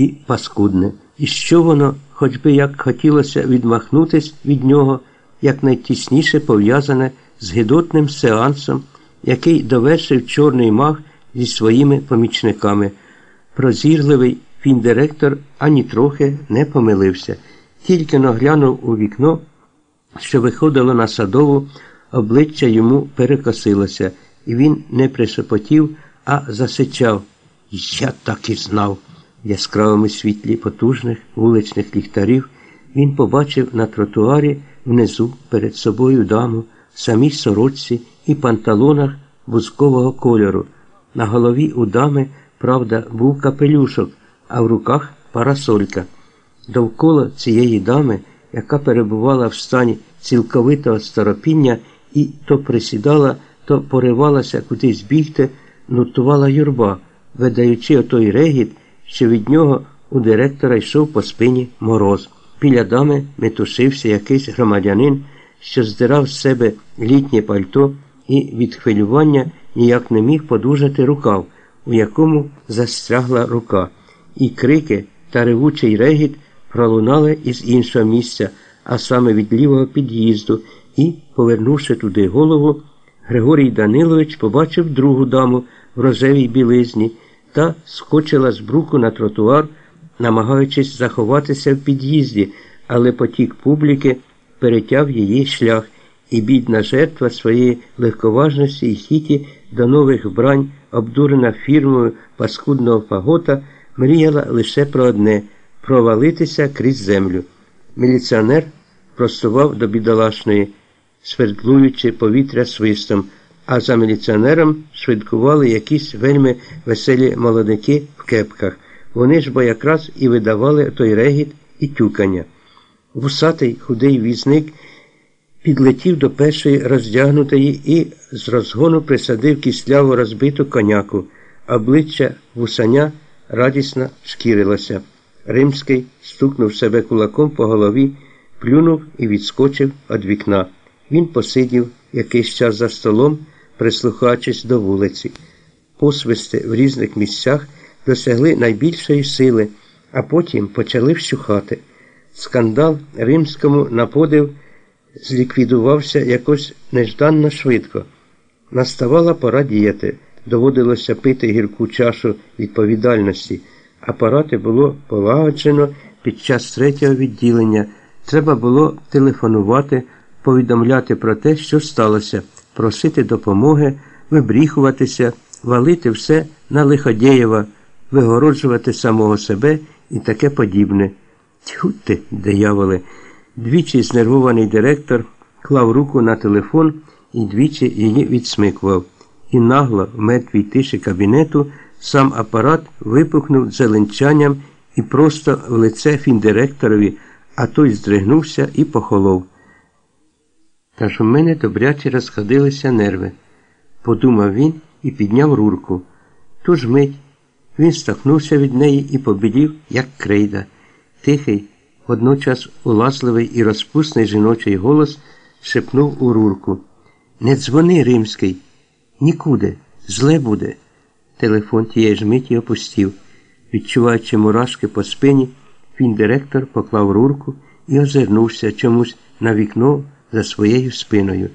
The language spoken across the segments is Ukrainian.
і паскудне, і що воно, хоч би як хотілося відмахнутись від нього, якнайтісніше пов'язане з гидотним сеансом, який довершив чорний маг зі своїми помічниками. Прозірливий фіндиректор ані трохи не помилився, тільки наглянув у вікно, що виходило на садову, обличчя йому перекосилося, і він не пришепотів, а засичав. Я так і знав. Яскравому світлі потужних вуличних ліхтарів він побачив на тротуарі внизу перед собою даму, в самій сорочці і панталонах вузкового кольору. На голові у дами, правда, був капелюшок, а в руках парасолька. Довкола цієї дами, яка перебувала в стані цілковитого старопіння і то присідала, то поривалася кудись бігти, нутувала юрба, видаючи отой регіт, що від нього у директора йшов по спині мороз. Біля дами метушився якийсь громадянин, що здирав з себе літнє пальто і від хвилювання ніяк не міг подужати рукав, у якому застрягла рука, і крики та ревучий регіт пролунали із іншого місця, а саме від лівого під'їзду, і, повернувши туди голову, Григорій Данилович побачив другу даму в рожевій білизні та скочила з бруку на тротуар, намагаючись заховатися в під'їзді, але потік публіки перетяв її шлях, і бідна жертва своєї легковажності і хіті до нових вбрань, обдурена фірмою паскудного фагота, мріяла лише про одне провалитися крізь землю. Міліціонер простував до бідолашної, свердлуючи повітря свистом а за міліціонером швидкували якісь вельми веселі молодики в кепках. Вони ж бо якраз і видавали той регіт і тюкання. Вусатий худий візник підлетів до першої роздягнутої і з розгону присадив кисляву розбиту коняку. Обличчя вусаня радісно шкірилося. Римський стукнув себе кулаком по голові, плюнув і відскочив від вікна. Він посидів якийсь час за столом прислухаючись до вулиці. Посвисти в різних місцях досягли найбільшої сили, а потім почали вщухати. Скандал римському на подив зліквідувався якось нежданно швидко. Наставала пора діяти, доводилося пити гірку чашу відповідальності. Апарати було полагоджено під час третього відділення. Треба було телефонувати, повідомляти про те, що сталося просити допомоги, вибріхуватися, валити все на лиходєєва, вигороджувати самого себе і таке подібне. Тьху ти, дияволи! Двічі знервований директор клав руку на телефон і двічі її відсмикував. І нагло, в мертвій тиші кабінету, сам апарат випухнув зеленчанням і просто в лице фіндиректорові, а той здригнувся і похолов. Та ж у мене добряче розходилися нерви, подумав він і підняв рурку. Ту ж мить він стахнувся від неї і побілів, як крейда. Тихий, водночас уласливий і розпусний жіночий голос шепнув у рурку. Не дзвони, римський, нікуди, зле буде. Телефон тієї ж миті опустів. Відчуваючи мурашки по спині, він директор поклав рурку і озирнувся чомусь на вікно за своєю спиною.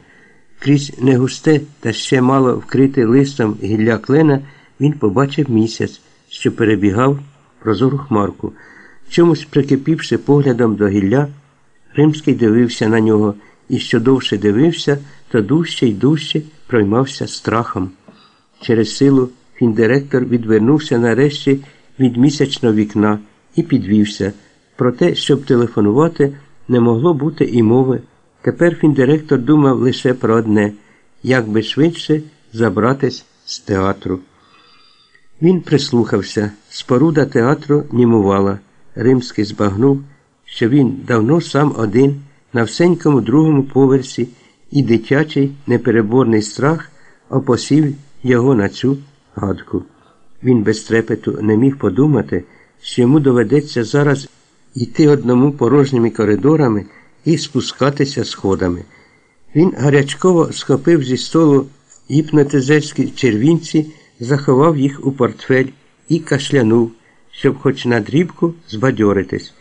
Крізь негусте та ще мало вкрите листом гілля клена він побачив місяць, що перебігав прозору хмарку. Чомусь прикипівши поглядом до гілля, Римський дивився на нього і що довше дивився, то дужче й дужче проймався страхом. Через силу фіндиректор відвернувся нарешті від місячного вікна і підвівся. Про те, щоб телефонувати, не могло бути і мови. Тепер фіндиректор думав лише про одне як би швидше забратись з театру. Він прислухався, споруда театру німувала. Римський збагнув, що він давно сам один на всенькому другому поверсі, і дитячий непереборний страх опосів його на цю гадку. Він без трепету не міг подумати, що йому доведеться зараз йти одному порожніми коридорами і спускатися сходами. Він гарячково схопив зі столу гіпнотизерські червінці, заховав їх у портфель і кашлянув, щоб хоч на дрібку збадьоритись.